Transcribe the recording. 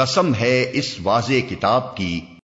قسم ہے اس واضح کتاب کی